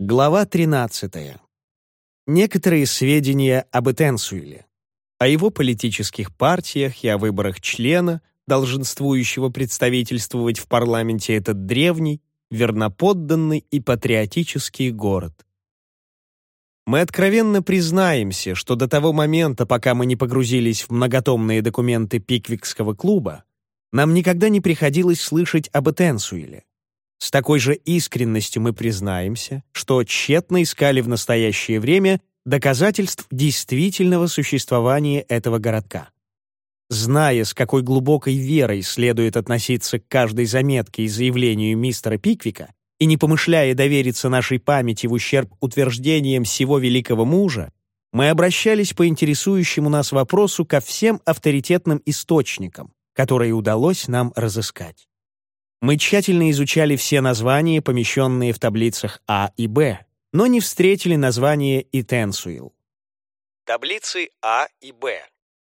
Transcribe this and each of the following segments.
Глава 13. Некоторые сведения об Этенсуиле, о его политических партиях и о выборах члена, долженствующего представительствовать в парламенте этот древний, верноподданный и патриотический город. Мы откровенно признаемся, что до того момента, пока мы не погрузились в многотомные документы Пиквикского клуба, нам никогда не приходилось слышать об Этенсуиле. С такой же искренностью мы признаемся, что тщетно искали в настоящее время доказательств действительного существования этого городка. Зная, с какой глубокой верой следует относиться к каждой заметке и заявлению мистера Пиквика, и не помышляя довериться нашей памяти в ущерб утверждениям всего великого мужа, мы обращались по интересующему нас вопросу ко всем авторитетным источникам, которые удалось нам разыскать. Мы тщательно изучали все названия, помещенные в таблицах А и Б, но не встретили название Итенсуил. Таблицы А и Б.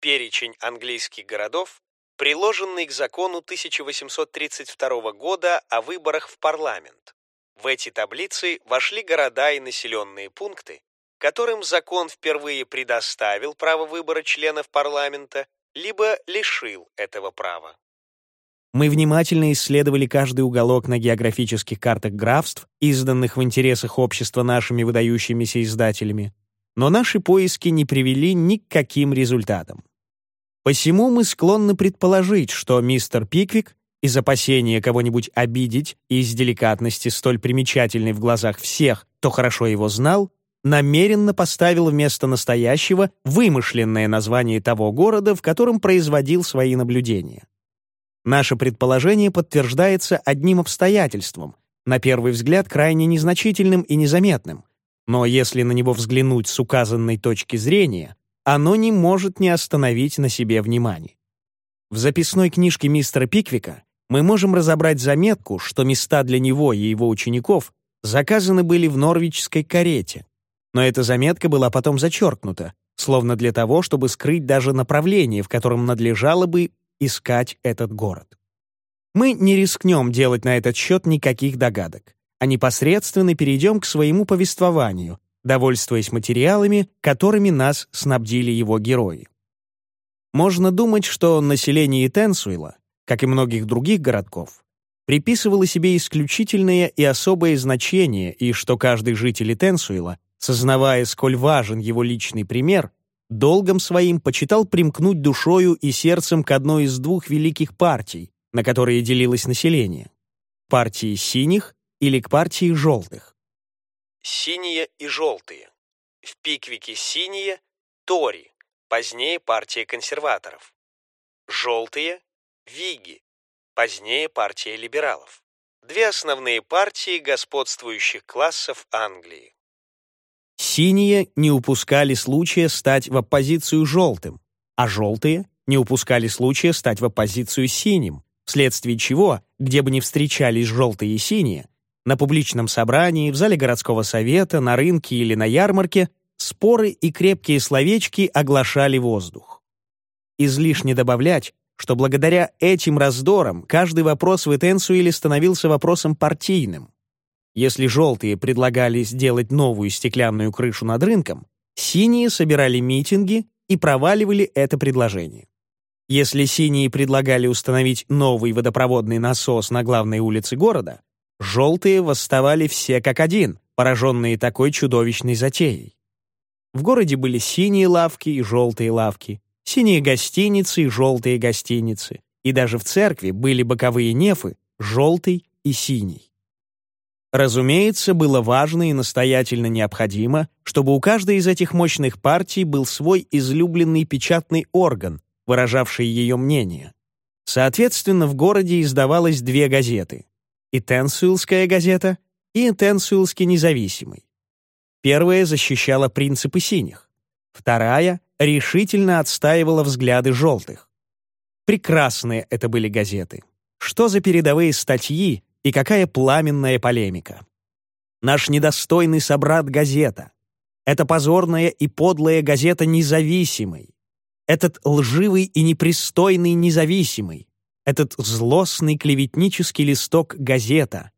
Перечень английских городов, приложенный к закону 1832 года о выборах в парламент. В эти таблицы вошли города и населенные пункты, которым закон впервые предоставил право выбора членов парламента, либо лишил этого права. Мы внимательно исследовали каждый уголок на географических картах графств, изданных в интересах общества нашими выдающимися издателями, но наши поиски не привели ни к каким результатам. Посему мы склонны предположить, что мистер Пиквик из опасения кого-нибудь обидеть и из деликатности столь примечательной в глазах всех, кто хорошо его знал, намеренно поставил вместо настоящего вымышленное название того города, в котором производил свои наблюдения. Наше предположение подтверждается одним обстоятельством, на первый взгляд крайне незначительным и незаметным, но если на него взглянуть с указанной точки зрения, оно не может не остановить на себе внимание. В записной книжке мистера Пиквика мы можем разобрать заметку, что места для него и его учеников заказаны были в норвичской карете, но эта заметка была потом зачеркнута, словно для того, чтобы скрыть даже направление, в котором надлежало бы искать этот город. Мы не рискнем делать на этот счет никаких догадок, а непосредственно перейдем к своему повествованию, довольствуясь материалами, которыми нас снабдили его герои. Можно думать, что население Тенсуила, как и многих других городков, приписывало себе исключительное и особое значение, и что каждый житель Тенсуила, сознавая, сколь важен его личный пример, долгом своим почитал примкнуть душою и сердцем к одной из двух великих партий, на которые делилось население — партии синих или к партии желтых. Синие и желтые. В Пиквике синие — Тори, позднее партия консерваторов. Желтые — Виги, позднее партия либералов. Две основные партии господствующих классов Англии. Синие не упускали случая стать в оппозицию желтым, а желтые не упускали случая стать в оппозицию синим, вследствие чего, где бы ни встречались желтые и синие, на публичном собрании, в зале городского совета, на рынке или на ярмарке, споры и крепкие словечки оглашали воздух. Излишне добавлять, что благодаря этим раздорам каждый вопрос в Этенсуиле становился вопросом партийным, если желтые предлагали сделать новую стеклянную крышу над рынком, синие собирали митинги и проваливали это предложение. Если синие предлагали установить новый водопроводный насос на главной улице города, желтые восставали все как один, пораженные такой чудовищной затеей. В городе были синие лавки и желтые лавки, синие гостиницы и желтые гостиницы, и даже в церкви были боковые нефы, желтый и синий. Разумеется, было важно и настоятельно необходимо, чтобы у каждой из этих мощных партий был свой излюбленный печатный орган, выражавший ее мнение. Соответственно, в городе издавалось две газеты — и Тенсуилская газета, и Тенсуилский независимый. Первая защищала принципы синих, вторая решительно отстаивала взгляды желтых. Прекрасные это были газеты. Что за передовые статьи, и какая пламенная полемика. Наш недостойный собрат-газета. Это позорная и подлая газета независимый. Этот лживый и непристойный независимый. Этот злостный клеветнический листок газета.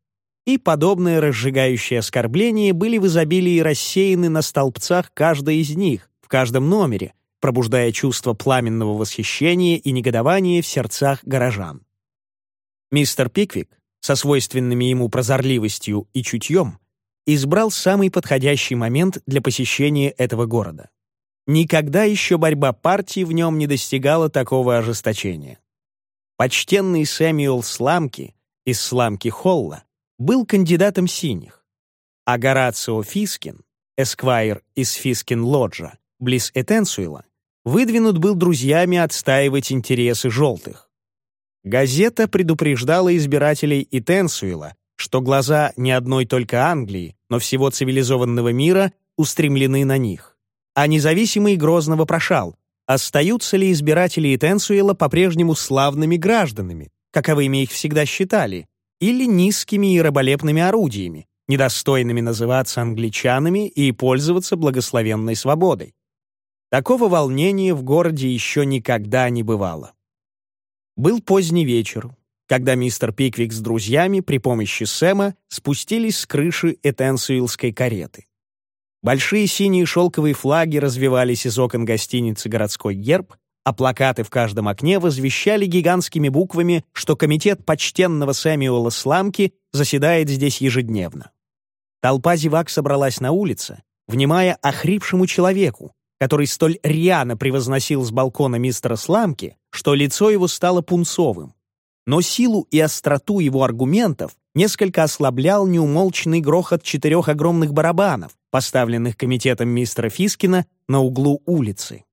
и подобные разжигающие оскорбления были в изобилии рассеяны на столбцах каждой из них, в каждом номере, пробуждая чувство пламенного восхищения и негодования в сердцах горожан. Мистер Пиквик, со свойственными ему прозорливостью и чутьем, избрал самый подходящий момент для посещения этого города. Никогда еще борьба партии в нем не достигала такого ожесточения. Почтенный Сэмюэл Сламки из Сламки Холла был кандидатом синих, а Горацио Фискин, эсквайр из Фискин-Лоджа, близ Этенсуэла, выдвинут был друзьями отстаивать интересы желтых. Газета предупреждала избирателей Этенсуэла, что глаза не одной только Англии, но всего цивилизованного мира устремлены на них. А независимый Грозно вопрошал, остаются ли избиратели Этенсуэла по-прежнему славными гражданами, каковыми их всегда считали, или низкими и раболепными орудиями, недостойными называться англичанами и пользоваться благословенной свободой. Такого волнения в городе еще никогда не бывало. Был поздний вечер, когда мистер Пиквик с друзьями при помощи Сэма спустились с крыши Этенсуилской кареты. Большие синие шелковые флаги развивались из окон гостиницы «Городской герб», а плакаты в каждом окне возвещали гигантскими буквами, что комитет почтенного Сэмюэла Сламки заседает здесь ежедневно. Толпа зевак собралась на улице, внимая охрипшему человеку, который столь рьяно превозносил с балкона мистера Сламки, что лицо его стало пунцовым. Но силу и остроту его аргументов несколько ослаблял неумолчный грохот четырех огромных барабанов, поставленных комитетом мистера Фискина на углу улицы.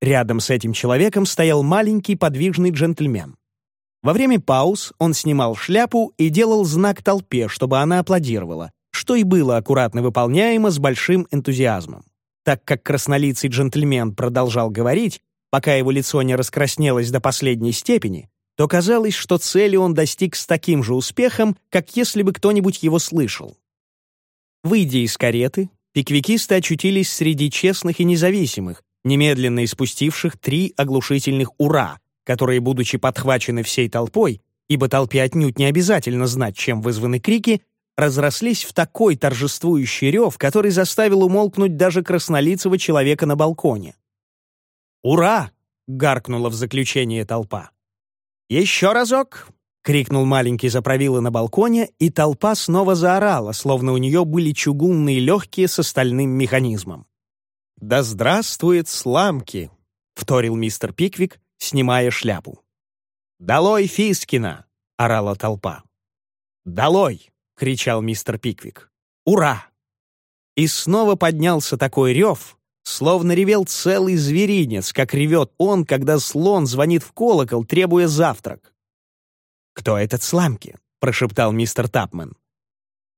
Рядом с этим человеком стоял маленький подвижный джентльмен. Во время пауз он снимал шляпу и делал знак толпе, чтобы она аплодировала, что и было аккуратно выполняемо с большим энтузиазмом. Так как краснолицый джентльмен продолжал говорить, пока его лицо не раскраснелось до последней степени, то казалось, что цели он достиг с таким же успехом, как если бы кто-нибудь его слышал. Выйдя из кареты, пиквикисты очутились среди честных и независимых, немедленно испустивших три оглушительных «Ура!», которые, будучи подхвачены всей толпой, ибо толпе отнюдь не обязательно знать, чем вызваны крики, разрослись в такой торжествующий рев, который заставил умолкнуть даже краснолицего человека на балконе. «Ура!» — гаркнула в заключение толпа. «Еще разок!» — крикнул маленький заправила на балконе, и толпа снова заорала, словно у нее были чугунные легкие с остальным механизмом. «Да здравствует сламки!» — вторил мистер Пиквик, снимая шляпу. «Долой Фискина!» — орала толпа. «Долой!» — кричал мистер Пиквик. «Ура!» И снова поднялся такой рев, словно ревел целый зверинец, как ревет он, когда слон звонит в колокол, требуя завтрак. «Кто этот сламки?» — прошептал мистер Тапмен.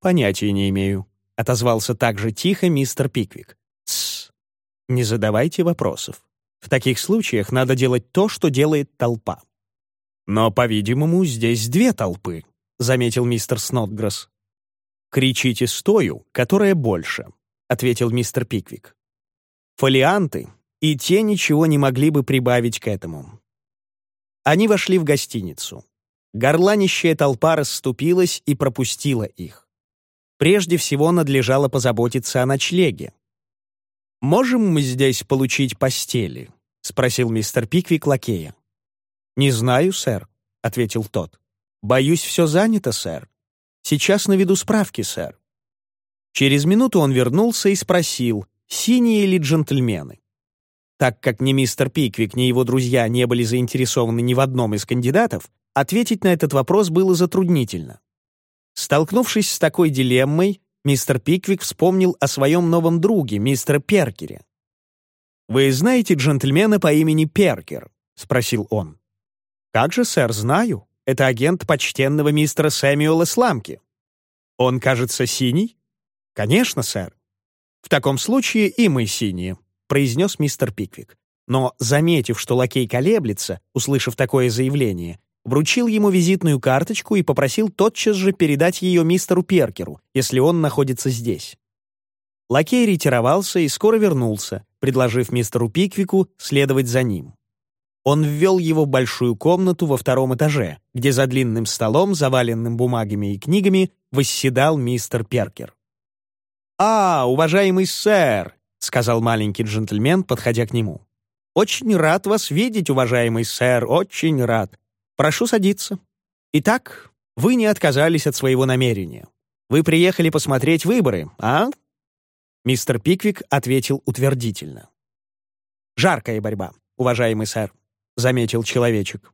«Понятия не имею», — отозвался также тихо мистер Пиквик. «Тссс, не задавайте вопросов. В таких случаях надо делать то, что делает толпа. «Но, по-видимому, здесь две толпы», — заметил мистер Снотгресс. «Кричите стою, которая больше», — ответил мистер Пиквик. «Фолианты, и те ничего не могли бы прибавить к этому». Они вошли в гостиницу. Горланищая толпа расступилась и пропустила их. Прежде всего надлежало позаботиться о ночлеге, «Можем мы здесь получить постели?» — спросил мистер Пиквик лакея. «Не знаю, сэр», — ответил тот. «Боюсь, все занято, сэр. Сейчас наведу справки, сэр». Через минуту он вернулся и спросил, синие ли джентльмены. Так как ни мистер Пиквик, ни его друзья не были заинтересованы ни в одном из кандидатов, ответить на этот вопрос было затруднительно. Столкнувшись с такой дилеммой, мистер Пиквик вспомнил о своем новом друге, мистере Перкере. «Вы знаете джентльмена по имени Перкер?» — спросил он. «Как же, сэр, знаю. Это агент почтенного мистера Сэмюэла Сламки. Он, кажется, синий?» «Конечно, сэр». «В таком случае и мы синие», — произнес мистер Пиквик. Но, заметив, что лакей колеблется, услышав такое заявление, вручил ему визитную карточку и попросил тотчас же передать ее мистеру Перкеру, если он находится здесь. Лакей ретировался и скоро вернулся, предложив мистеру Пиквику следовать за ним. Он ввел его в большую комнату во втором этаже, где за длинным столом, заваленным бумагами и книгами, восседал мистер Перкер. «А, уважаемый сэр», — сказал маленький джентльмен, подходя к нему. «Очень рад вас видеть, уважаемый сэр, очень рад. Прошу садиться. Итак, вы не отказались от своего намерения. Вы приехали посмотреть выборы, а?» Мистер Пиквик ответил утвердительно. «Жаркая борьба, уважаемый сэр», — заметил человечек.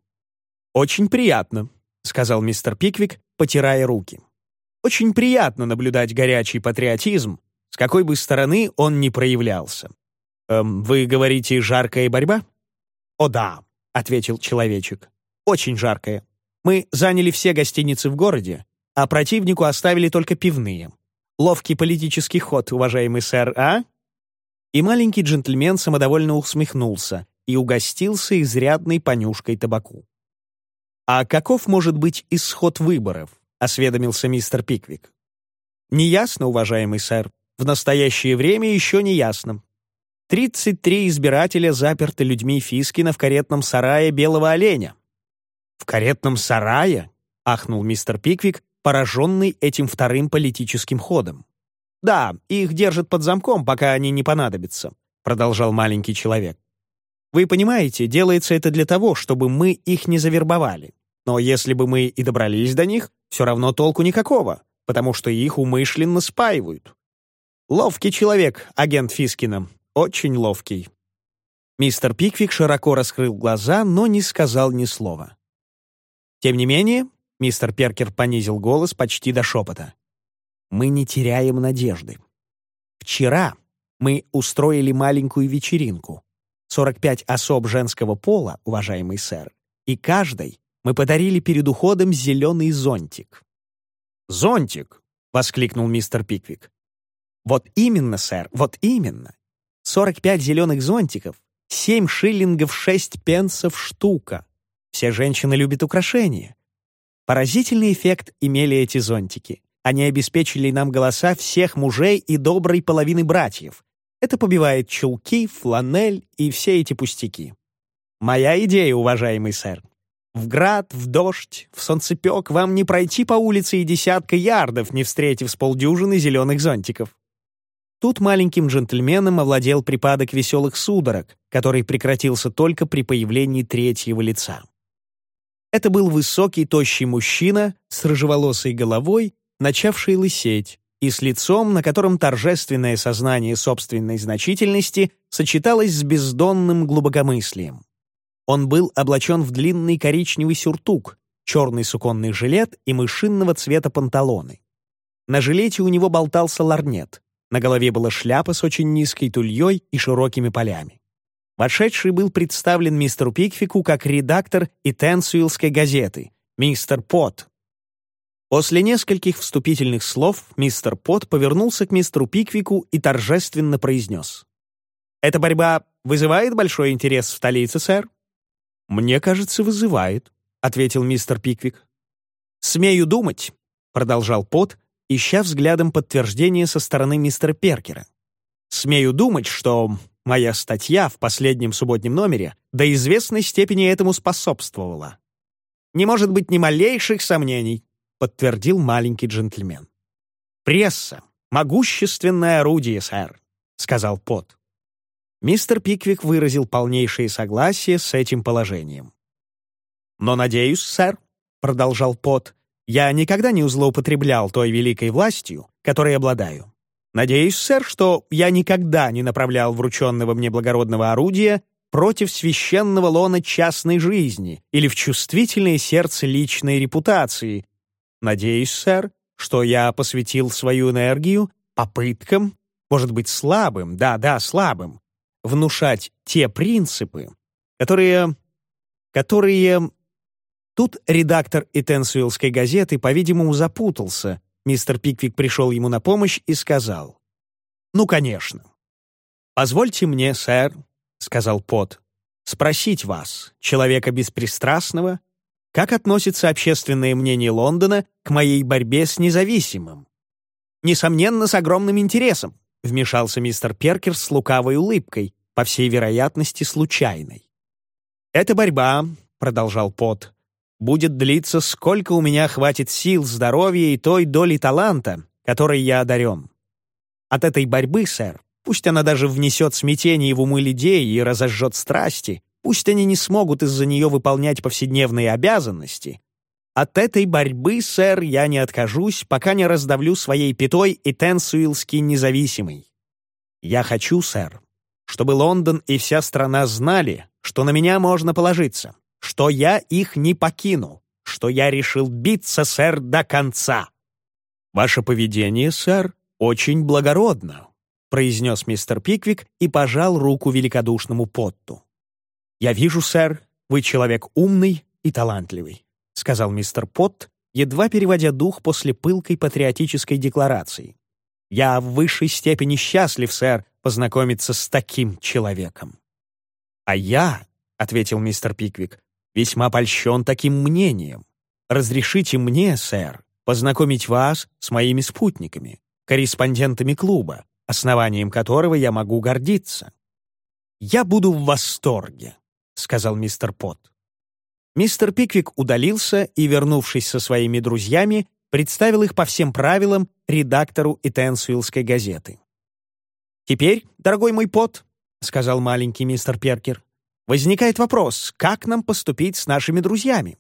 «Очень приятно», — сказал мистер Пиквик, потирая руки. «Очень приятно наблюдать горячий патриотизм, с какой бы стороны он ни проявлялся. Эм, вы говорите «жаркая борьба»?» «О да», — ответил человечек. «Очень жаркая. Мы заняли все гостиницы в городе, а противнику оставили только пивные. Ловкий политический ход, уважаемый сэр, а?» И маленький джентльмен самодовольно усмехнулся, и угостился изрядной понюшкой табаку. «А каков может быть исход выборов?» — осведомился мистер Пиквик. «Неясно, уважаемый сэр. В настоящее время еще не ясно. 33 избирателя заперты людьми Фискина в каретном сарае Белого оленя». «В каретном сарае?» — ахнул мистер Пиквик, пораженный этим вторым политическим ходом. «Да, их держат под замком, пока они не понадобятся», — продолжал маленький человек. Вы понимаете, делается это для того, чтобы мы их не завербовали. Но если бы мы и добрались до них, все равно толку никакого, потому что их умышленно спаивают. Ловкий человек, агент Фискина, очень ловкий. Мистер Пиквик широко раскрыл глаза, но не сказал ни слова. Тем не менее, мистер Перкер понизил голос почти до шепота. «Мы не теряем надежды. Вчера мы устроили маленькую вечеринку. 45 особ женского пола, уважаемый сэр, и каждой мы подарили перед уходом зеленый зонтик». «Зонтик!» — воскликнул мистер Пиквик. «Вот именно, сэр, вот именно. 45 зеленых зонтиков, 7 шиллингов 6 пенсов штука. Все женщины любят украшения. Поразительный эффект имели эти зонтики. Они обеспечили нам голоса всех мужей и доброй половины братьев, это побивает чулки, фланель и все эти пустяки. Моя идея, уважаемый сэр. В град, в дождь, в солнцепек вам не пройти по улице и десятка ярдов, не встретив с полдюжины зеленых зонтиков. Тут маленьким джентльменом овладел припадок веселых судорог, который прекратился только при появлении третьего лица. Это был высокий, тощий мужчина с рыжеволосой головой, начавший лысеть, и с лицом, на котором торжественное сознание собственной значительности сочеталось с бездонным глубокомыслием. Он был облачен в длинный коричневый сюртук, черный суконный жилет и мышинного цвета панталоны. На жилете у него болтался ларнет, на голове была шляпа с очень низкой тульей и широкими полями. Вошедший был представлен мистеру Пикфику как редактор Итенсуилской газеты, мистер Пот, После нескольких вступительных слов мистер Пот повернулся к мистеру Пиквику и торжественно произнес. «Эта борьба вызывает большой интерес в столице, сэр?» «Мне кажется, вызывает», — ответил мистер Пиквик. «Смею думать», — продолжал Пот, ища взглядом подтверждение со стороны мистера Перкера. «Смею думать, что моя статья в последнем субботнем номере до известной степени этому способствовала. Не может быть ни малейших сомнений подтвердил маленький джентльмен. «Пресса — могущественное орудие, сэр», — сказал Пот. Мистер Пиквик выразил полнейшее согласие с этим положением. «Но, надеюсь, сэр», — продолжал Пот, «я никогда не злоупотреблял той великой властью, которой обладаю. Надеюсь, сэр, что я никогда не направлял врученного мне благородного орудия против священного лона частной жизни или в чувствительное сердце личной репутации, Надеюсь, сэр, что я посвятил свою энергию попыткам, может быть, слабым, да-да, слабым, внушать те принципы, которые... которые... Тут редактор Итенсуэлской газеты, по-видимому, запутался. Мистер Пиквик пришел ему на помощь и сказал. «Ну, конечно». «Позвольте мне, сэр», — сказал Пот, — «спросить вас, человека беспристрастного, как относится общественное мнение Лондона к моей борьбе с независимым? Несомненно, с огромным интересом, вмешался мистер Перкер с лукавой улыбкой, по всей вероятности, случайной. «Эта борьба», — продолжал Пот, — «будет длиться, сколько у меня хватит сил, здоровья и той доли таланта, которой я одарен. От этой борьбы, сэр, пусть она даже внесет смятение в умы людей и разожжет страсти, пусть они не смогут из-за нее выполнять повседневные обязанности, от этой борьбы, сэр, я не откажусь, пока не раздавлю своей пятой и Тенсуилский независимый. Я хочу, сэр, чтобы Лондон и вся страна знали, что на меня можно положиться, что я их не покину, что я решил биться, сэр, до конца. Ваше поведение, сэр, очень благородно, произнес мистер Пиквик и пожал руку великодушному Потту. «Я вижу, сэр, вы человек умный и талантливый сказал мистер Потт, едва переводя дух после пылкой патриотической декларации. «Я в высшей степени счастлив, сэр, познакомиться с таким человеком». «А я», — ответил мистер Пиквик, — «весьма польщен таким мнением. Разрешите мне, сэр, познакомить вас с моими спутниками, корреспондентами клуба, основанием которого я могу гордиться». «Я буду в восторге», — сказал мистер Потт. Мистер Пиквик удалился и, вернувшись со своими друзьями, представил их по всем правилам редактору Итенсуилской газеты. «Теперь, дорогой мой пот», — сказал маленький мистер Перкер, «возникает вопрос, как нам поступить с нашими друзьями?»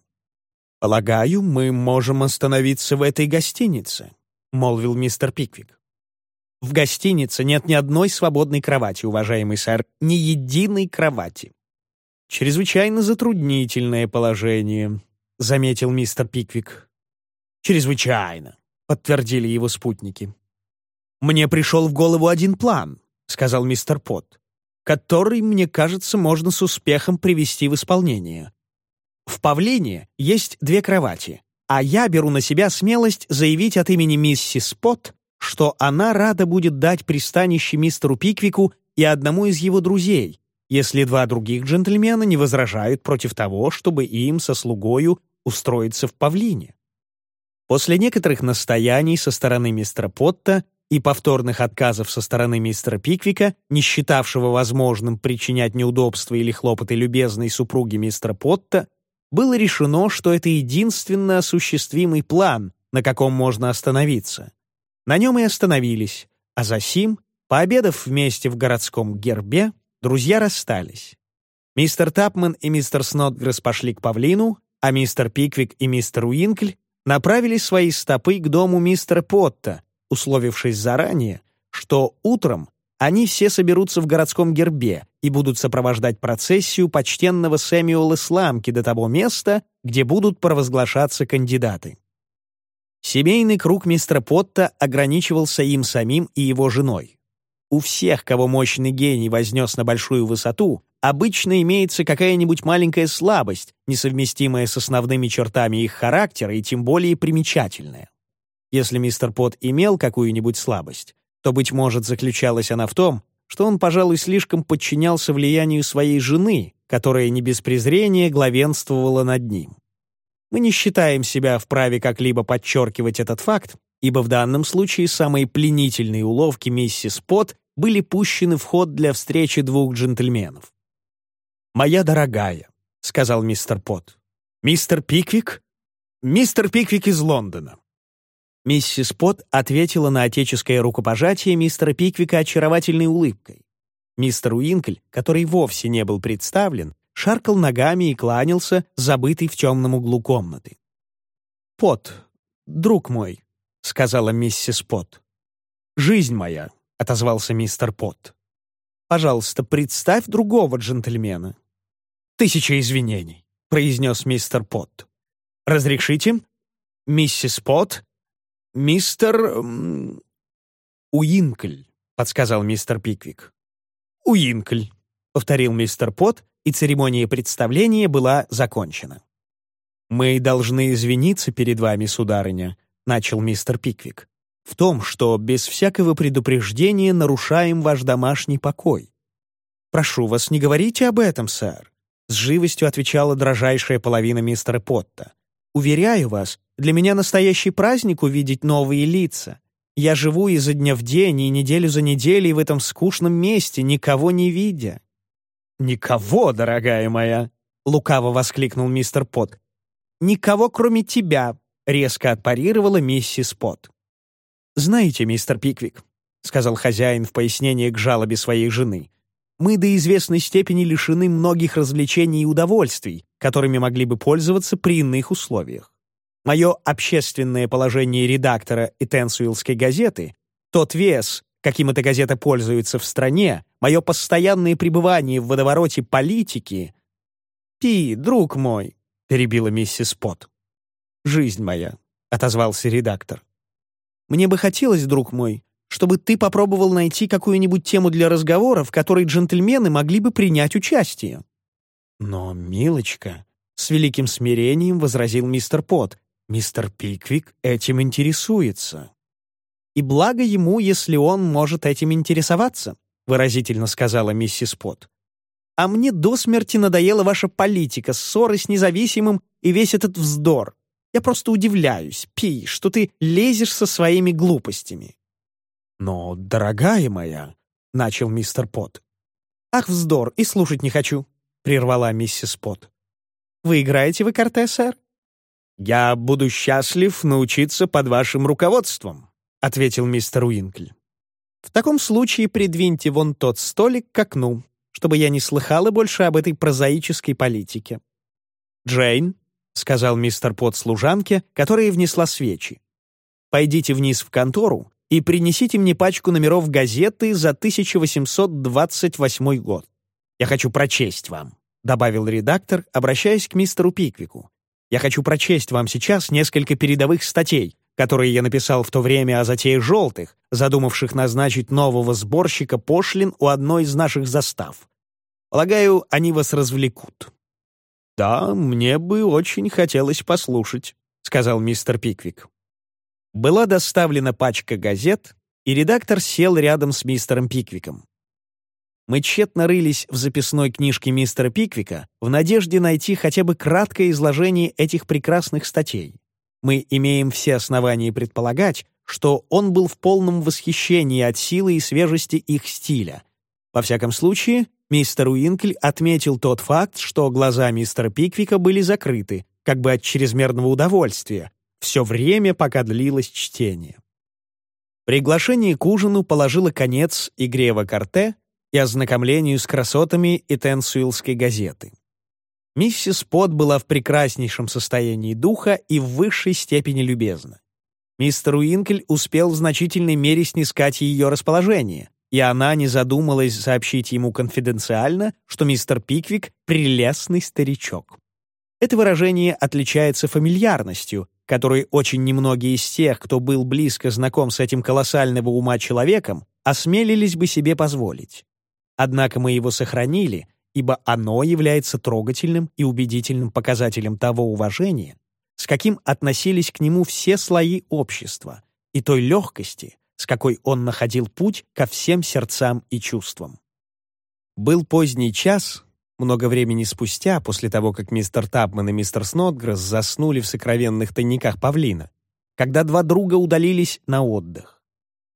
«Полагаю, мы можем остановиться в этой гостинице», — молвил мистер Пиквик. «В гостинице нет ни одной свободной кровати, уважаемый сэр, ни единой кровати. «Чрезвычайно затруднительное положение», — заметил мистер Пиквик. «Чрезвычайно», — подтвердили его спутники. «Мне пришел в голову один план», — сказал мистер Пот, «который, мне кажется, можно с успехом привести в исполнение. В Павлине есть две кровати, а я беру на себя смелость заявить от имени миссис Пот, что она рада будет дать пристанище мистеру Пиквику и одному из его друзей, если два других джентльмена не возражают против того, чтобы им со слугою устроиться в павлине. После некоторых настояний со стороны мистера Потта и повторных отказов со стороны мистера Пиквика, не считавшего возможным причинять неудобства или хлопоты любезной супруге мистера Потта, было решено, что это единственно осуществимый план, на каком можно остановиться. На нем и остановились, а за сим, пообедав вместе в городском гербе, Друзья расстались. Мистер Тапман и мистер Снотгресс пошли к павлину, а мистер Пиквик и мистер Уинкль направили свои стопы к дому мистера Потта, условившись заранее, что утром они все соберутся в городском гербе и будут сопровождать процессию почтенного Сэмюэла Сламки до того места, где будут провозглашаться кандидаты. Семейный круг мистера Потта ограничивался им самим и его женой. У всех, кого мощный гений вознес на большую высоту, обычно имеется какая-нибудь маленькая слабость, несовместимая с основными чертами их характера и тем более примечательная. Если мистер Пот имел какую-нибудь слабость, то, быть может, заключалась она в том, что он, пожалуй, слишком подчинялся влиянию своей жены, которая не без презрения главенствовала над ним. Мы не считаем себя вправе как-либо подчеркивать этот факт, ибо в данном случае самые пленительные уловки миссис Пот были пущены в ход для встречи двух джентльменов. «Моя дорогая», — сказал мистер Пот. «Мистер Пиквик?» «Мистер Пиквик из Лондона». Миссис Пот ответила на отеческое рукопожатие мистера Пиквика очаровательной улыбкой. Мистер Уинкль, который вовсе не был представлен, шаркал ногами и кланялся, забытый в темном углу комнаты. «Пот, друг мой», — сказала миссис Пот. «Жизнь моя», — отозвался мистер Пот. «Пожалуйста, представь другого джентльмена». «Тысяча извинений», — произнес мистер Пот. «Разрешите? Миссис Пот? Мистер... Уинкль», — подсказал мистер Пиквик. «Уинкль», — повторил мистер Пот, и церемония представления была закончена. «Мы должны извиниться перед вами, сударыня», — начал мистер Пиквик в том, что без всякого предупреждения нарушаем ваш домашний покой. «Прошу вас, не говорите об этом, сэр», — с живостью отвечала дрожайшая половина мистера Потта. «Уверяю вас, для меня настоящий праздник увидеть новые лица. Я живу изо дня в день и неделю за неделей в этом скучном месте, никого не видя». «Никого, дорогая моя!» — лукаво воскликнул мистер Пот. «Никого, кроме тебя», — резко отпарировала миссис Пот. «Знаете, мистер Пиквик», — сказал хозяин в пояснение к жалобе своей жены, «мы до известной степени лишены многих развлечений и удовольствий, которыми могли бы пользоваться при иных условиях. Мое общественное положение редактора Этенсуилской газеты, тот вес, каким эта газета пользуется в стране, мое постоянное пребывание в водовороте политики...» «Пи, друг мой», — перебила миссис Пот. «Жизнь моя», — отозвался редактор. «Мне бы хотелось, друг мой, чтобы ты попробовал найти какую-нибудь тему для разговора, в которой джентльмены могли бы принять участие». «Но, милочка», — с великим смирением возразил мистер Пот, «мистер Пиквик этим интересуется». «И благо ему, если он может этим интересоваться», — выразительно сказала миссис Пот. «А мне до смерти надоела ваша политика, ссоры с независимым и весь этот вздор. Я просто удивляюсь, Пи, что ты лезешь со своими глупостями». «Но, дорогая моя», — начал мистер Пот. «Ах, вздор, и слушать не хочу», — прервала миссис Пот. «Вы играете в карте, сэр?» «Я буду счастлив научиться под вашим руководством», — ответил мистер Уинкль. «В таком случае придвиньте вон тот столик к окну, чтобы я не слыхала больше об этой прозаической политике». «Джейн», — сказал мистер Пот служанке, которая внесла свечи. «Пойдите вниз в контору и принесите мне пачку номеров газеты за 1828 год. Я хочу прочесть вам», — добавил редактор, обращаясь к мистеру Пиквику. «Я хочу прочесть вам сейчас несколько передовых статей, которые я написал в то время о затее желтых, задумавших назначить нового сборщика пошлин у одной из наших застав. Полагаю, они вас развлекут». «Да, мне бы очень хотелось послушать», — сказал мистер Пиквик. Была доставлена пачка газет, и редактор сел рядом с мистером Пиквиком. Мы тщетно рылись в записной книжке мистера Пиквика в надежде найти хотя бы краткое изложение этих прекрасных статей. Мы имеем все основания предполагать, что он был в полном восхищении от силы и свежести их стиля. Во всяком случае, Мистер Уинкль отметил тот факт, что глаза мистера Пиквика были закрыты, как бы от чрезмерного удовольствия, все время, пока длилось чтение. Приглашение к ужину положило конец игре в аккорте и ознакомлению с красотами Этенсуилской газеты. Миссис Пот была в прекраснейшем состоянии духа и в высшей степени любезна. Мистер Уинкль успел в значительной мере снискать ее расположение, и она не задумалась сообщить ему конфиденциально, что мистер Пиквик — прелестный старичок. Это выражение отличается фамильярностью, которой очень немногие из тех, кто был близко знаком с этим колоссального ума человеком, осмелились бы себе позволить. Однако мы его сохранили, ибо оно является трогательным и убедительным показателем того уважения, с каким относились к нему все слои общества, и той легкости, с какой он находил путь ко всем сердцам и чувствам. Был поздний час, много времени спустя, после того, как мистер Тапман и мистер Снотгресс заснули в сокровенных тайниках павлина, когда два друга удалились на отдых.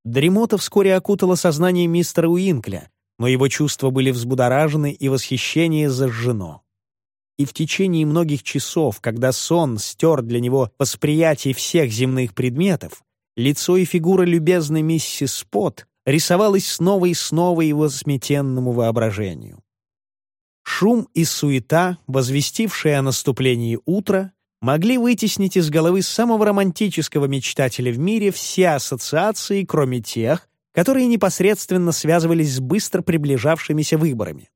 Дремота вскоре окутала сознание мистера Уинкля, но его чувства были взбудоражены и восхищение зажжено. И в течение многих часов, когда сон стер для него восприятие всех земных предметов, Лицо и фигура любезной миссис Спот рисовалось снова и снова его сметенному воображению. Шум и суета, возвестившие о наступлении утра, могли вытеснить из головы самого романтического мечтателя в мире все ассоциации, кроме тех, которые непосредственно связывались с быстро приближавшимися выборами.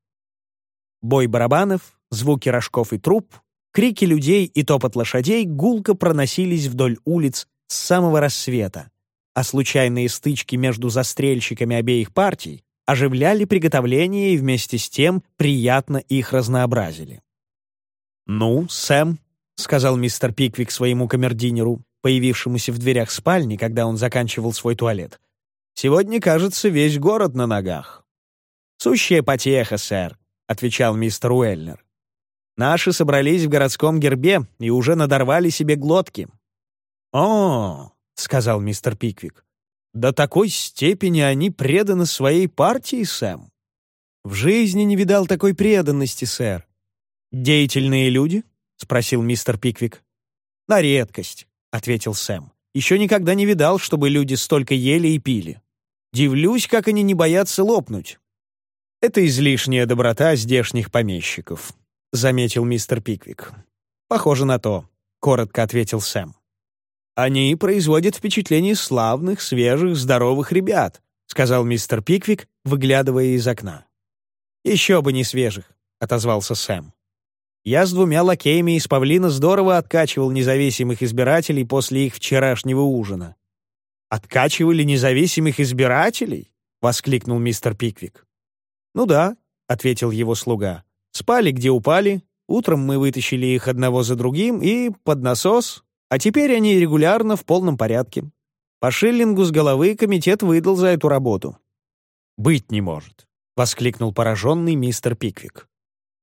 Бой барабанов, звуки рожков и труб, крики людей и топот лошадей гулко проносились вдоль улиц с самого рассвета, а случайные стычки между застрельщиками обеих партий оживляли приготовления и вместе с тем приятно их разнообразили. «Ну, Сэм», — сказал мистер Пиквик своему камердинеру, появившемуся в дверях спальни, когда он заканчивал свой туалет, «сегодня, кажется, весь город на ногах». «Сущая потеха, сэр», — отвечал мистер Уэллер. «Наши собрались в городском гербе и уже надорвали себе глотки. «О, — сказал мистер Пиквик, — до такой степени они преданы своей партии, Сэм. В жизни не видал такой преданности, сэр. «Деятельные люди?» — спросил мистер Пиквик. «На редкость», — ответил Сэм. «Еще никогда не видал, чтобы люди столько ели и пили. Дивлюсь, как они не боятся лопнуть». «Это излишняя доброта здешних помещиков», — заметил мистер Пиквик. «Похоже на то», — коротко ответил Сэм. «Они производят впечатление славных, свежих, здоровых ребят», — сказал мистер Пиквик, выглядывая из окна. «Еще бы не свежих», — отозвался Сэм. «Я с двумя лакеями из павлина здорово откачивал независимых избирателей после их вчерашнего ужина». «Откачивали независимых избирателей?» — воскликнул мистер Пиквик. «Ну да», — ответил его слуга. «Спали, где упали. Утром мы вытащили их одного за другим и под насос, а теперь они регулярно в полном порядке. По шиллингу с головы комитет выдал за эту работу». «Быть не может», — воскликнул пораженный мистер Пиквик.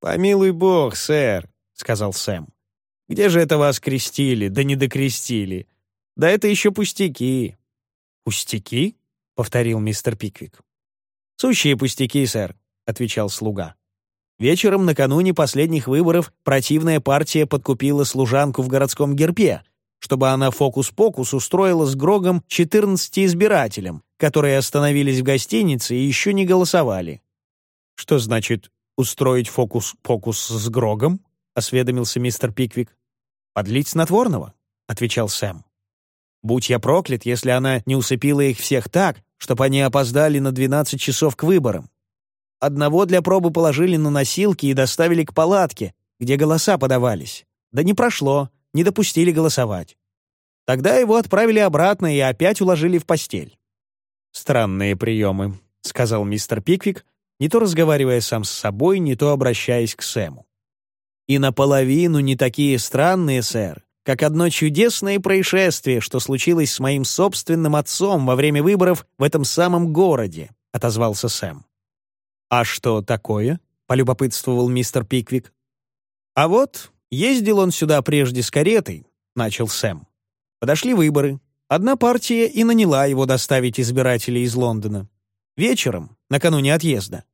«Помилуй бог, сэр», — сказал Сэм. «Где же это вас крестили, да не докрестили? Да это еще пустяки». «Пустяки?» — повторил мистер Пиквик. «Сущие пустяки, сэр», — отвечал слуга. Вечером накануне последних выборов противная партия подкупила служанку в городском герпе, чтобы она фокус-покус устроила с Грогом 14 избирателям, которые остановились в гостинице и еще не голосовали. «Что значит устроить фокус-покус с Грогом?» — осведомился мистер Пиквик. «Подлить снотворного», — отвечал Сэм. «Будь я проклят, если она не усыпила их всех так, чтобы они опоздали на 12 часов к выборам. Одного для пробы положили на носилки и доставили к палатке, где голоса подавались. Да не прошло, не допустили голосовать. Тогда его отправили обратно и опять уложили в постель. «Странные приемы», — сказал мистер Пиквик, не то разговаривая сам с собой, не то обращаясь к Сэму. «И наполовину не такие странные, сэр, как одно чудесное происшествие, что случилось с моим собственным отцом во время выборов в этом самом городе», — отозвался Сэм. «А что такое?» — полюбопытствовал мистер Пиквик. «А вот, ездил он сюда прежде с каретой», — начал Сэм. Подошли выборы. Одна партия и наняла его доставить избирателей из Лондона. Вечером, накануне отъезда.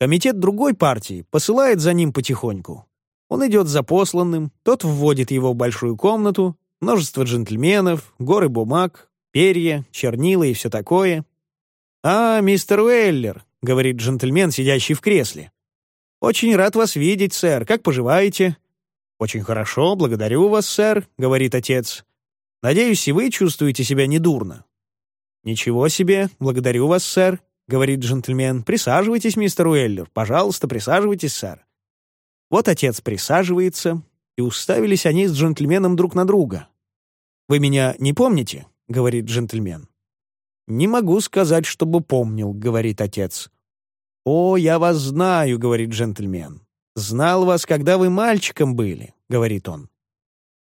Комитет другой партии посылает за ним потихоньку. Он идет за посланным, тот вводит его в большую комнату, множество джентльменов, горы бумаг, перья, чернила и все такое. «А, мистер Уэллер», — говорит джентльмен, сидящий в кресле. «Очень рад вас видеть, сэр. Как поживаете?» «Очень хорошо, благодарю вас, сэр», — говорит отец. «Надеюсь, и вы чувствуете себя недурно». «Ничего себе, благодарю вас, сэр», — говорит джентльмен. «Присаживайтесь, мистер Уэллер. Пожалуйста, присаживайтесь, сэр». Вот отец присаживается, и уставились они с джентльменом друг на друга. «Вы меня не помните?» — говорит джентльмен. «Не могу сказать, чтобы помнил», — говорит отец. «О, я вас знаю», — говорит джентльмен. «Знал вас, когда вы мальчиком были», — говорит он.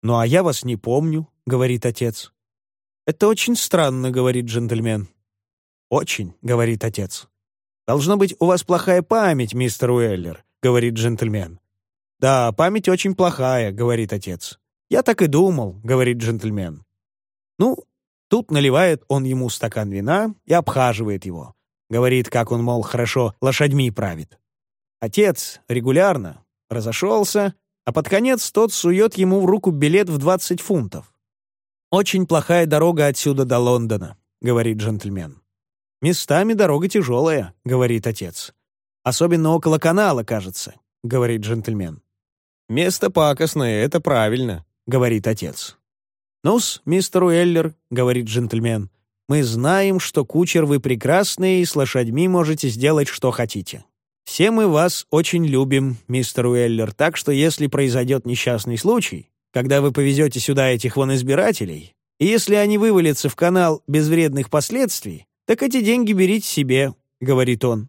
«Ну, а я вас не помню», — говорит отец. «Это очень странно», — говорит джентльмен. «Очень», — говорит отец. «Должно быть, у вас плохая память, мистер Уэллер», — говорит джентльмен. «Да, память очень плохая», — говорит отец. «Я так и думал», — говорит джентльмен. Ну, тут наливает он ему стакан вина и обхаживает его. Говорит, как он, мол, хорошо лошадьми правит. Отец регулярно разошелся, а под конец тот сует ему в руку билет в 20 фунтов. «Очень плохая дорога отсюда до Лондона», — говорит джентльмен. «Местами дорога тяжелая», — говорит отец. «Особенно около канала, кажется», — говорит джентльмен. «Место пакостное, это правильно», — говорит отец. «Ну-с, мистер Уэллер», — говорит джентльмен, «мы знаем, что кучер вы прекрасный и с лошадьми можете сделать, что хотите. Все мы вас очень любим, мистер Уэллер, так что если произойдет несчастный случай, когда вы повезете сюда этих вон избирателей, и если они вывалятся в канал без вредных последствий, так эти деньги берите себе», — говорит он.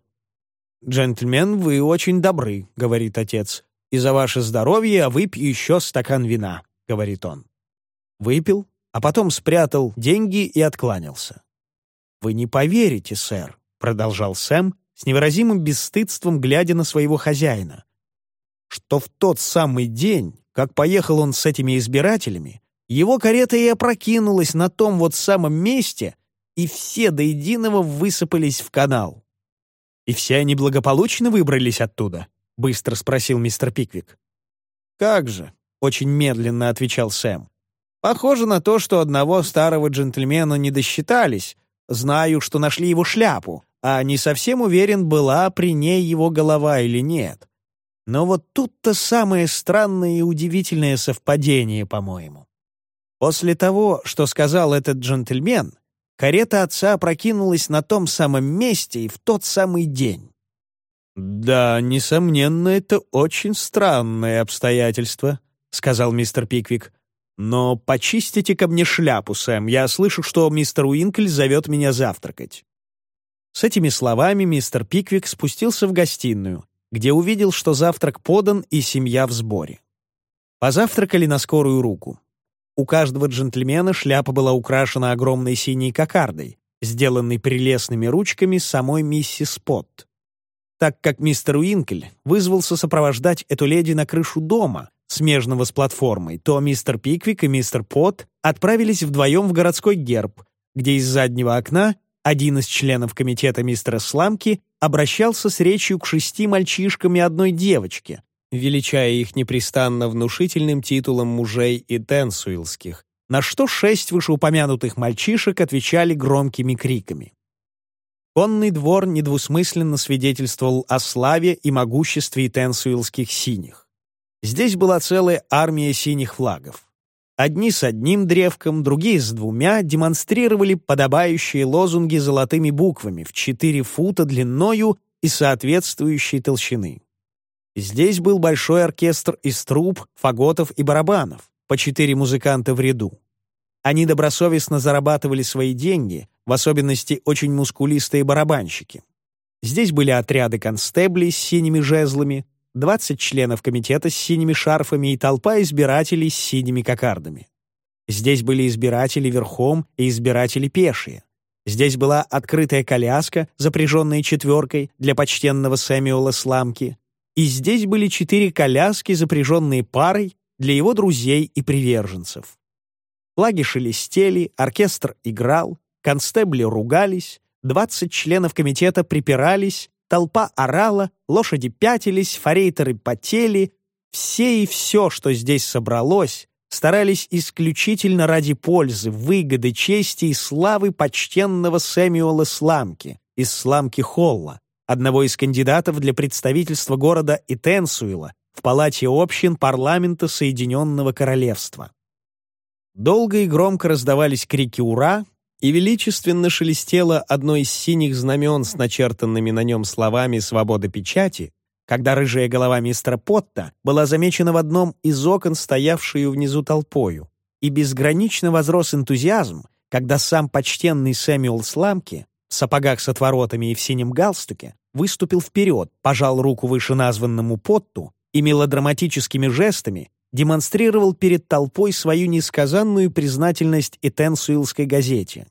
«Джентльмен, вы очень добры», — говорит отец и за ваше здоровье выпью еще стакан вина», — говорит он. Выпил, а потом спрятал деньги и откланялся. «Вы не поверите, сэр», — продолжал Сэм, с невыразимым бесстыдством глядя на своего хозяина, что в тот самый день, как поехал он с этими избирателями, его карета и опрокинулась на том вот самом месте, и все до единого высыпались в канал. И все они благополучно выбрались оттуда. — быстро спросил мистер Пиквик. «Как же», — очень медленно отвечал Сэм. «Похоже на то, что одного старого джентльмена не досчитались. Знаю, что нашли его шляпу, а не совсем уверен, была при ней его голова или нет. Но вот тут-то самое странное и удивительное совпадение, по-моему. После того, что сказал этот джентльмен, карета отца опрокинулась на том самом месте и в тот самый день. «Да, несомненно, это очень странное обстоятельство», — сказал мистер Пиквик. «Но почистите ко мне шляпу, Сэм. Я слышу, что мистер Уинкль зовет меня завтракать». С этими словами мистер Пиквик спустился в гостиную, где увидел, что завтрак подан и семья в сборе. Позавтракали на скорую руку. У каждого джентльмена шляпа была украшена огромной синей кокардой, сделанной прелестными ручками самой миссис Потт. Так как мистер Уинкль вызвался сопровождать эту леди на крышу дома, смежного с платформой, то мистер Пиквик и мистер Пот отправились вдвоем в городской герб, где из заднего окна один из членов комитета мистера Сламки обращался с речью к шести мальчишкам и одной девочке, величая их непрестанно внушительным титулом мужей и тенсуилских, на что шесть вышеупомянутых мальчишек отвечали громкими криками. Конный двор недвусмысленно свидетельствовал о славе и могуществе тенсуилских синих. Здесь была целая армия синих флагов. Одни с одним древком, другие с двумя демонстрировали подобающие лозунги золотыми буквами в 4 фута длиною и соответствующей толщины. Здесь был большой оркестр из труб, фаготов и барабанов, по четыре музыканта в ряду. Они добросовестно зарабатывали свои деньги, в особенности очень мускулистые барабанщики. Здесь были отряды констеблей с синими жезлами, 20 членов комитета с синими шарфами и толпа избирателей с синими кокардами. Здесь были избиратели верхом и избиратели пешие. Здесь была открытая коляска, запряженная четверкой для почтенного Сэмюэла Сламки. И здесь были четыре коляски, запряженные парой для его друзей и приверженцев. Флаги шелестели, оркестр играл, констебли ругались, 20 членов комитета припирались, Толпа орала, лошади пятились, форейтеры потели. Все и все, что здесь собралось, старались исключительно ради пользы, выгоды, чести и славы почтенного Сэмюэла Сламки из Сламки Холла, одного из кандидатов для представительства города Итенсуила в Палате общин парламента Соединенного Королевства. Долго и громко раздавались крики «Ура!», и величественно шелестело одно из синих знамен с начертанными на нем словами «Свобода печати», когда рыжая голова мистера Потта была замечена в одном из окон, стоявшую внизу толпою, и безгранично возрос энтузиазм, когда сам почтенный Сэмюэл Сламки в сапогах с отворотами и в синем галстуке выступил вперед, пожал руку вышеназванному Потту и мелодраматическими жестами демонстрировал перед толпой свою несказанную признательность Этенсуилской газете.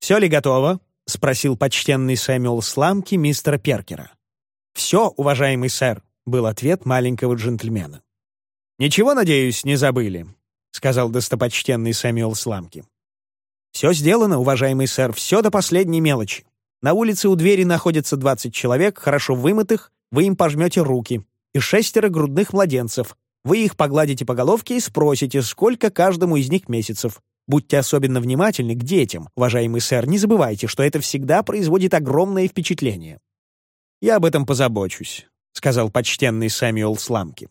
«Все ли готово?» — спросил почтенный Сэмюэл Сламки мистера Перкера. «Все, уважаемый сэр», — был ответ маленького джентльмена. «Ничего, надеюсь, не забыли», — сказал достопочтенный Сэмюэл Сламки. «Все сделано, уважаемый сэр, все до последней мелочи. На улице у двери находится 20 человек, хорошо вымытых, вы им пожмете руки, и шестеро грудных младенцев. Вы их погладите по головке и спросите, сколько каждому из них месяцев. Будьте особенно внимательны к детям, уважаемый сэр, не забывайте, что это всегда производит огромное впечатление». «Я об этом позабочусь», — сказал почтенный Сэмюэл Сламки.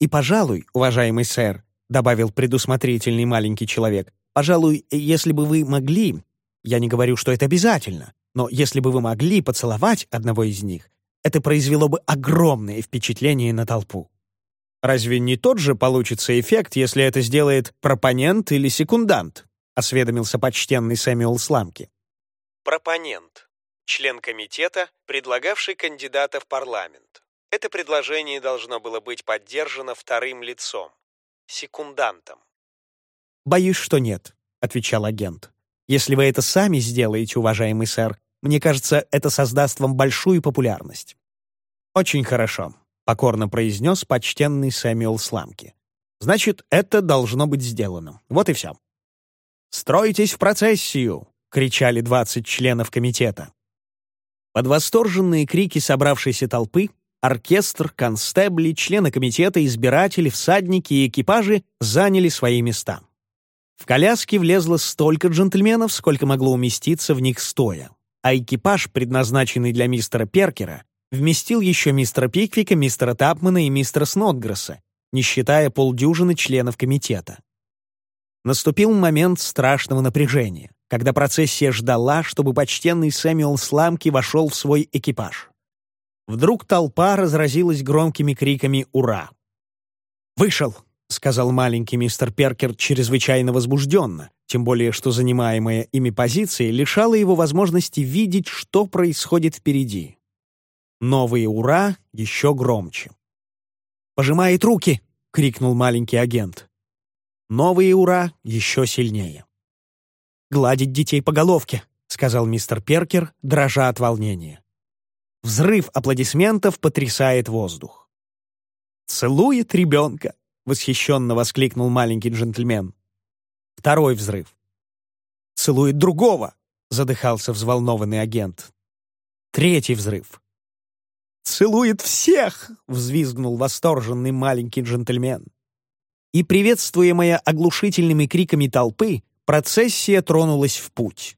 «И, пожалуй, уважаемый сэр», — добавил предусмотрительный маленький человек, «пожалуй, если бы вы могли, я не говорю, что это обязательно, но если бы вы могли поцеловать одного из них, это произвело бы огромное впечатление на толпу». Разве не тот же получится эффект, если это сделает пропонент или секундант? Осведомился почтенный Сэмюэл Сламки. Пропонент. Член комитета, предлагавший кандидата в парламент. Это предложение должно было быть поддержано вторым лицом. Секундантом. «Боюсь, что нет», — отвечал агент. «Если вы это сами сделаете, уважаемый сэр, мне кажется, это создаст вам большую популярность». «Очень хорошо покорно произнес почтенный Сэмюэл Сламки. «Значит, это должно быть сделано. Вот и все». «Стройтесь в процессию!» — кричали двадцать членов комитета. Под восторженные крики собравшейся толпы оркестр, констебли, члены комитета, избиратели, всадники и экипажи заняли свои места. В коляске влезло столько джентльменов, сколько могло уместиться в них стоя, а экипаж, предназначенный для мистера Перкера, вместил еще мистера Пиквика, мистера Тапмана и мистера Снотгресса, не считая полдюжины членов комитета. Наступил момент страшного напряжения, когда процессия ждала, чтобы почтенный Сэмюэл Сламки вошел в свой экипаж. Вдруг толпа разразилась громкими криками «Ура!». «Вышел!» — сказал маленький мистер Перкер чрезвычайно возбужденно, тем более что занимаемая ими позиция лишала его возможности видеть, что происходит впереди. Новые «Ура!» еще громче. «Пожимает руки!» — крикнул маленький агент. Новые «Ура!» еще сильнее. «Гладить детей по головке», — сказал мистер Перкер, дрожа от волнения. Взрыв аплодисментов потрясает воздух. «Целует ребенка!» — восхищенно воскликнул маленький джентльмен. Второй взрыв. «Целует другого!» — задыхался взволнованный агент. Третий взрыв. «Целует всех!» — взвизгнул восторженный маленький джентльмен. И, приветствуемая оглушительными криками толпы, процессия тронулась в путь.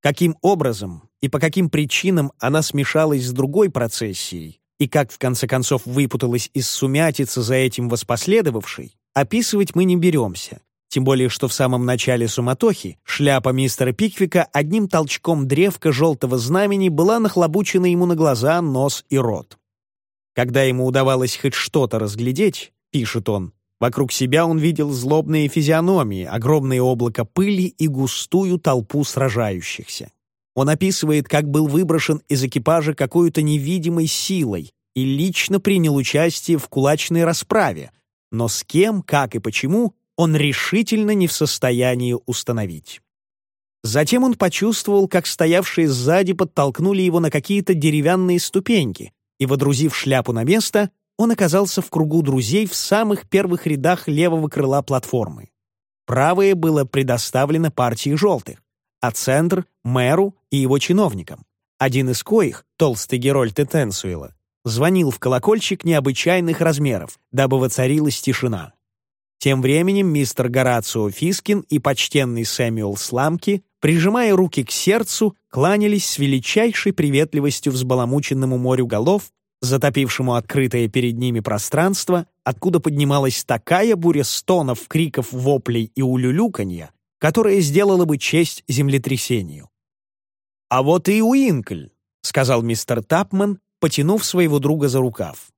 Каким образом и по каким причинам она смешалась с другой процессией, и как в конце концов выпуталась из сумятицы за этим воспоследовавшей, описывать мы не беремся, тем более что в самом начале суматохи шляпа мистера Пиквика одним толчком древка желтого знамени была нахлобучена ему на глаза, нос и рот. Когда ему удавалось хоть что-то разглядеть, пишет он, вокруг себя он видел злобные физиономии, огромное облако пыли и густую толпу сражающихся. Он описывает, как был выброшен из экипажа какой-то невидимой силой и лично принял участие в кулачной расправе, но с кем, как и почему, он решительно не в состоянии установить. Затем он почувствовал, как стоявшие сзади подтолкнули его на какие-то деревянные ступеньки, и, водрузив шляпу на место, он оказался в кругу друзей в самых первых рядах левого крыла платформы. Правое было предоставлено партии желтых а центр — мэру и его чиновникам. Один из коих, толстый Герольд Тенсуэла, звонил в колокольчик необычайных размеров, дабы воцарилась тишина. Тем временем мистер Горацио Фискин и почтенный Сэмюэл Сламки, прижимая руки к сердцу, кланялись с величайшей приветливостью взбаламученному морю голов, затопившему открытое перед ними пространство, откуда поднималась такая буря стонов, криков, воплей и улюлюканья, которое сделало бы честь землетрясению. «А вот и Уинкль», — сказал мистер Тапман, потянув своего друга за рукав.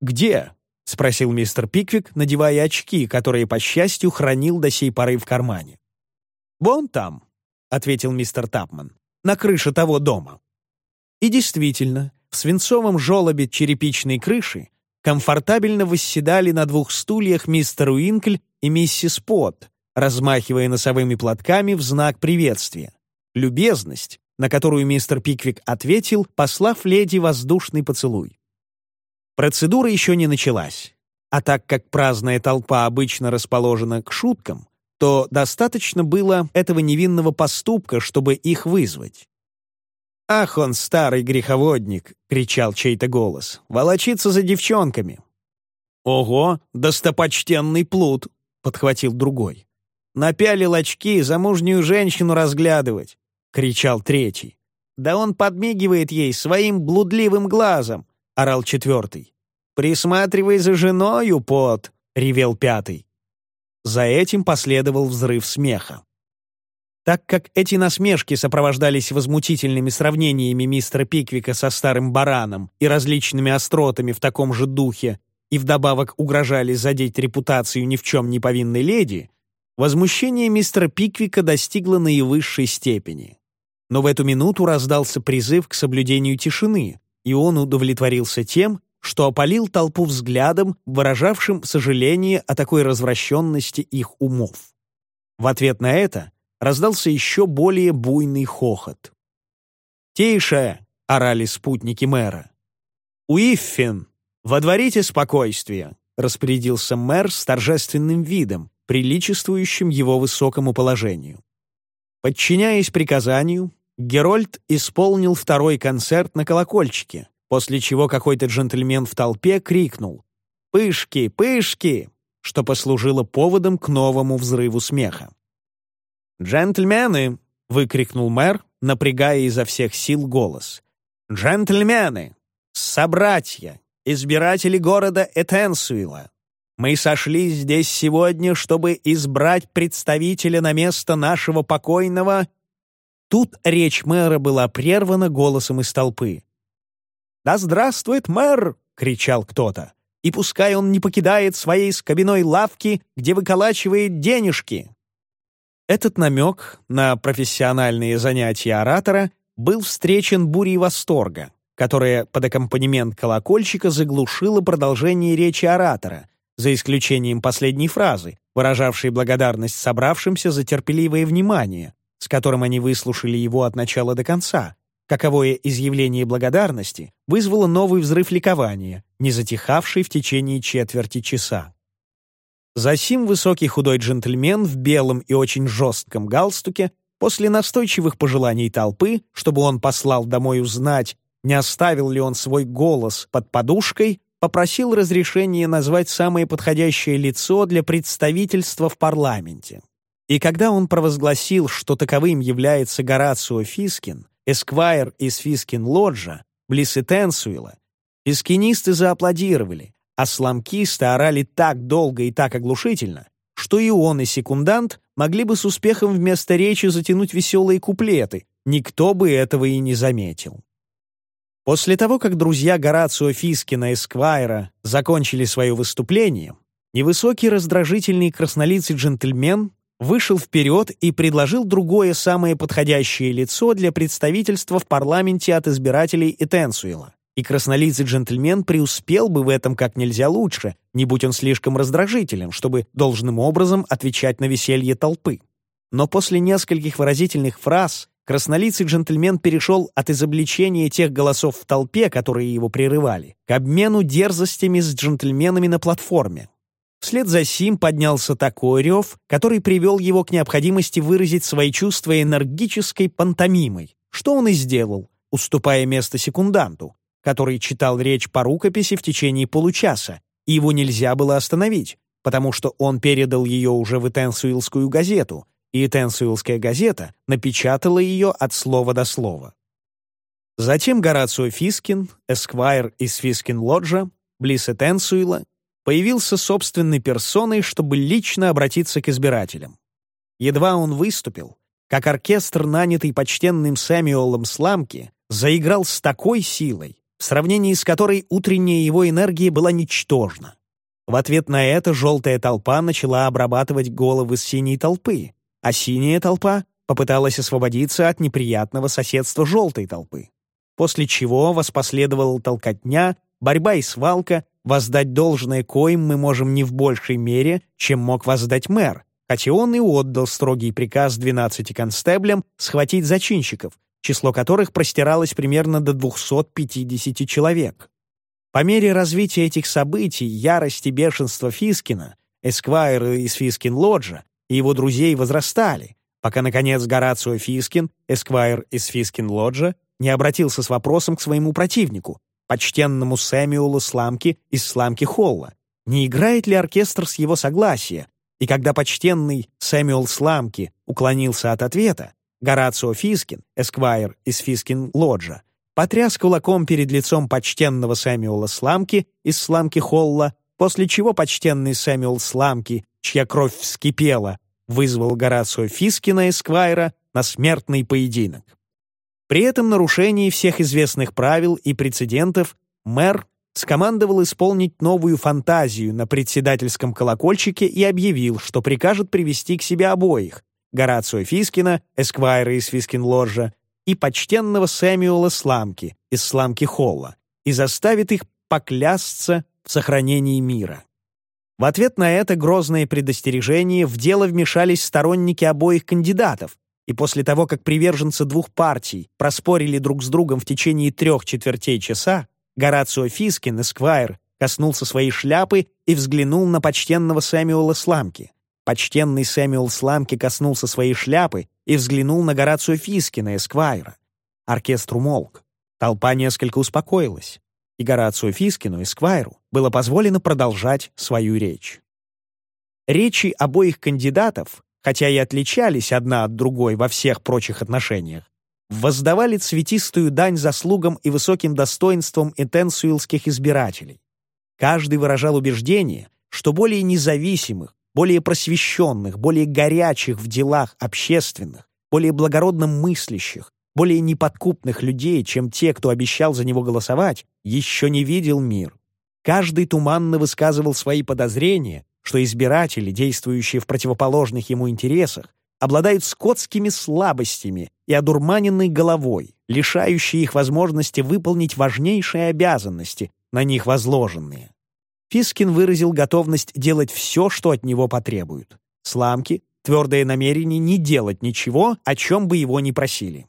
«Где?» — спросил мистер Пиквик, надевая очки, которые, по счастью, хранил до сей поры в кармане. «Вон там», — ответил мистер Тапман, — «на крыше того дома». И действительно, в свинцовом желобе черепичной крыши комфортабельно восседали на двух стульях мистер Уинкль и миссис Пот, размахивая носовыми платками в знак приветствия. Любезность, на которую мистер Пиквик ответил, послав леди воздушный поцелуй. Процедура еще не началась, а так как праздная толпа обычно расположена к шуткам, то достаточно было этого невинного поступка, чтобы их вызвать. «Ах, он старый греховодник!» — кричал чей-то голос. «Волочится за девчонками!» «Ого, достопочтенный плут!» — подхватил другой. Напялил очки, замужнюю женщину разглядывать!» — кричал третий. «Да он подмигивает ей своим блудливым глазом!» — орал четвертый. «Присматривай за женою, пот!» — ревел пятый. За этим последовал взрыв смеха. Так как эти насмешки сопровождались возмутительными сравнениями мистера Пиквика со старым бараном и различными остротами в таком же духе, и вдобавок угрожали задеть репутацию ни в чем не повинной леди, Возмущение мистера Пиквика достигло наивысшей степени. Но в эту минуту раздался призыв к соблюдению тишины, и он удовлетворился тем, что опалил толпу взглядом, выражавшим сожаление о такой развращенности их умов. В ответ на это раздался еще более буйный хохот. «Тише!» — орали спутники мэра. «Уиффин! Водворите спокойствие!» — распорядился мэр с торжественным видом, приличествующим его высокому положению. Подчиняясь приказанию, Герольд исполнил второй концерт на колокольчике, после чего какой-то джентльмен в толпе крикнул «Пышки, пышки!», что послужило поводом к новому взрыву смеха. «Джентльмены!» — выкрикнул мэр, напрягая изо всех сил голос. «Джентльмены! Собратья! Избиратели города Этенсуила! Мы сошлись здесь сегодня, чтобы избрать представителя на место нашего покойного...» Тут речь мэра была прервана голосом из толпы. «Да здравствует мэр!» — кричал кто-то. «И пускай он не покидает своей скобяной лавки, где выколачивает денежки!» Этот намек на профессиональные занятия оратора был встречен бурей восторга, которая под аккомпанемент колокольчика заглушила продолжение речи оратора, за исключением последней фразы, выражавшей благодарность собравшимся за терпеливое внимание, которым они выслушали его от начала до конца. Каковое изъявление благодарности вызвало новый взрыв ликования, не затихавший в течение четверти часа. Засим высокий худой джентльмен в белом и очень жестком галстуке после настойчивых пожеланий толпы, чтобы он послал домой узнать, не оставил ли он свой голос под подушкой, попросил разрешения назвать самое подходящее лицо для представительства в парламенте. И когда он провозгласил, что таковым является Горацио Фискин, эсквайр из Фискин-Лоджа, близ Этенсуила, фискинисты зааплодировали, а сламкисты орали так долго и так оглушительно, что и он, и секундант могли бы с успехом вместо речи затянуть веселые куплеты, никто бы этого и не заметил. После того, как друзья Горацио Фискина Эсквайра закончили свое выступление, невысокий раздражительный краснолицый джентльмен вышел вперед и предложил другое самое подходящее лицо для представительства в парламенте от избирателей Этенсуэла и краснолицый джентльмен преуспел бы в этом как нельзя лучше, не будь он слишком раздражителен, чтобы должным образом отвечать на веселье толпы. Но после нескольких выразительных фраз краснолицый джентльмен перешел от изобличения тех голосов в толпе, которые его прерывали, к обмену дерзостями с джентльменами на платформе. Вслед за сим поднялся такой рев, который привел его к необходимости выразить свои чувства энергической пантомимой, что он и сделал, уступая место секунданту, который читал речь по рукописи в течение получаса, и его нельзя было остановить, потому что он передал ее уже в Этенсуилскую газету, и Этенсуилская газета напечатала ее от слова до слова. Затем Горацио Фискин, эсквайр из Фискин-Лоджа, близ Этенсуила, появился собственной персоной, чтобы лично обратиться к избирателям. Едва он выступил, как оркестр, нанятый почтенным Сэмюэлом Сламки, заиграл с такой силой, в сравнении с которой утренняя его энергия была ничтожна. В ответ на это желтая толпа начала обрабатывать головы синей толпы, а синяя толпа попыталась освободиться от неприятного соседства желтой толпы. После чего воспоследовала толкотня, борьба и свалка, воздать должное коим мы можем не в большей мере, чем мог воздать мэр, хотя он и отдал строгий приказ 12 констеблям схватить зачинщиков, число которых простиралось примерно до 250 человек. По мере развития этих событий ярость и бешенство Фискина, Эсквайра из Фискин-Лоджа и его друзей возрастали, пока, наконец, Горацио Фискин, Эсквайр из Фискин-Лоджа, не обратился с вопросом к своему противнику, почтенному Сэмюэлу Сламки из Сламки-Холла, не играет ли оркестр с его согласия, и когда почтенный Сэмюэл Сламки уклонился от ответа, Горацио Фискин, эсквайр из Фискин-Лоджа, потряс кулаком перед лицом почтенного Сэмюэла Сламки из Сламки-Холла, после чего почтенный Сэмюэл Сламки, чья кровь вскипела, вызвал Горацио Фискина, эсквайра, на смертный поединок. При этом нарушении всех известных правил и прецедентов мэр скомандовал исполнить новую фантазию на председательском колокольчике и объявил, что прикажет привести к себе обоих, Горацио Фискина, эсквайра из Фискин-Ложа, и почтенного Сэмюэла Сламки из Сламки-Холла, и заставит их поклясться в сохранении мира. В ответ на это грозное предостережение в дело вмешались сторонники обоих кандидатов, и после того, как приверженцы двух партий проспорили друг с другом в течение трех четвертей часа, Горацио Фискин, эсквайр, коснулся своей шляпы и взглянул на почтенного Сэмюэла Сламки. Почтенный Сэмюэл Сламки коснулся своей шляпы и взглянул на Горацию Фискина, Эсквайра. Оркестр умолк. Толпа несколько успокоилась, и Горацио Фискину и Сквайру было позволено продолжать свою речь. Речи обоих кандидатов, хотя и отличались одна от другой во всех прочих отношениях, воздавали цветистую дань заслугам и высоким достоинствам этенсуилских избирателей. Каждый выражал убеждение, что более независимых, более просвещенных, более горячих в делах общественных, более благородно мыслящих, более неподкупных людей, чем те, кто обещал за него голосовать, еще не видел мир. Каждый туманно высказывал свои подозрения, что избиратели, действующие в противоположных ему интересах, обладают скотскими слабостями и одурманенной головой, лишающие их возможности выполнить важнейшие обязанности, на них возложенные. Фискин выразил готовность делать все, что от него потребуют. Сламки — твердое намерение не делать ничего, о чем бы его ни просили.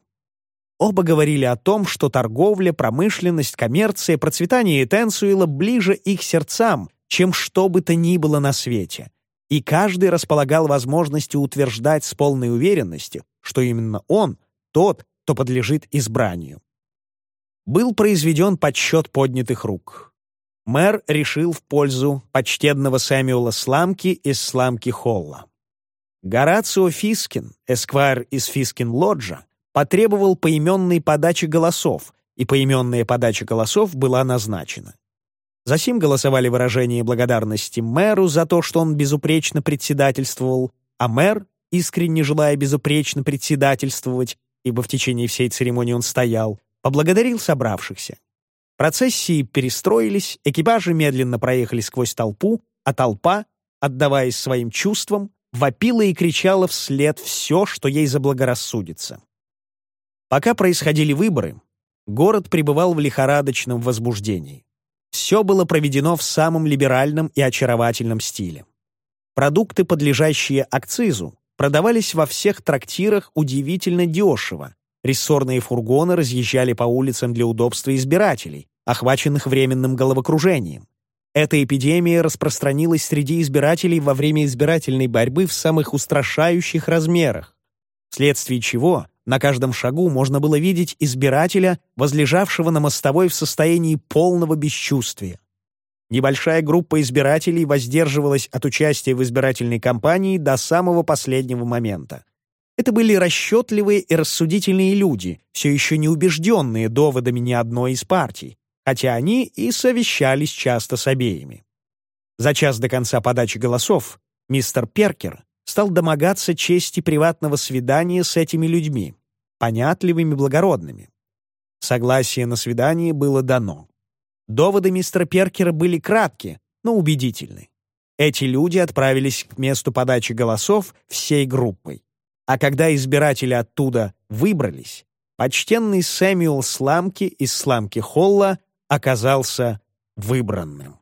Оба говорили о том, что торговля, промышленность, коммерция, процветание Этенсуила ближе их сердцам, чем что бы то ни было на свете. И каждый располагал возможностью утверждать с полной уверенностью, что именно он — тот, кто подлежит избранию. Был произведен подсчет поднятых рук. Мэр решил в пользу почтенного Сэмюэла Сламки из Сламки Холла. Горацио Фискин, эсквайр из Фискин-Лоджа, потребовал поименной подачи голосов, и поименная подача голосов была назначена. Засим голосовали выражение благодарности мэру за то, что он безупречно председательствовал, а мэр, искренне желая безупречно председательствовать, ибо в течение всей церемонии он стоял, поблагодарил собравшихся. Процессии перестроились, экипажи медленно проехали сквозь толпу, а толпа, отдаваясь своим чувствам, вопила и кричала вслед все, что ей заблагорассудится. Пока происходили выборы, город пребывал в лихорадочном возбуждении. Все было проведено в самом либеральном и очаровательном стиле. Продукты, подлежащие акцизу, продавались во всех трактирах удивительно дешево. Рессорные фургоны разъезжали по улицам для удобства избирателей, охваченных временным головокружением. Эта эпидемия распространилась среди избирателей во время избирательной борьбы в самых устрашающих размерах, вследствие чего на каждом шагу можно было видеть избирателя, возлежавшего на мостовой в состоянии полного бесчувствия. Небольшая группа избирателей воздерживалась от участия в избирательной кампании до самого последнего момента. Это были расчетливые и рассудительные люди, все еще не убежденные доводами ни одной из партий, хотя они и совещались часто с обеими. За час до конца подачи голосов мистер Перкер стал домогаться чести приватного свидания с этими людьми понятливыми, благородными. Согласие на свидание было дано. Доводы мистера Перкера были краткие, но убедительны. Эти люди отправились к месту подачи голосов всей группой. А когда избиратели оттуда выбрались, почтенный Сэмюэл Сламки из Сламки Холла оказался выбранным.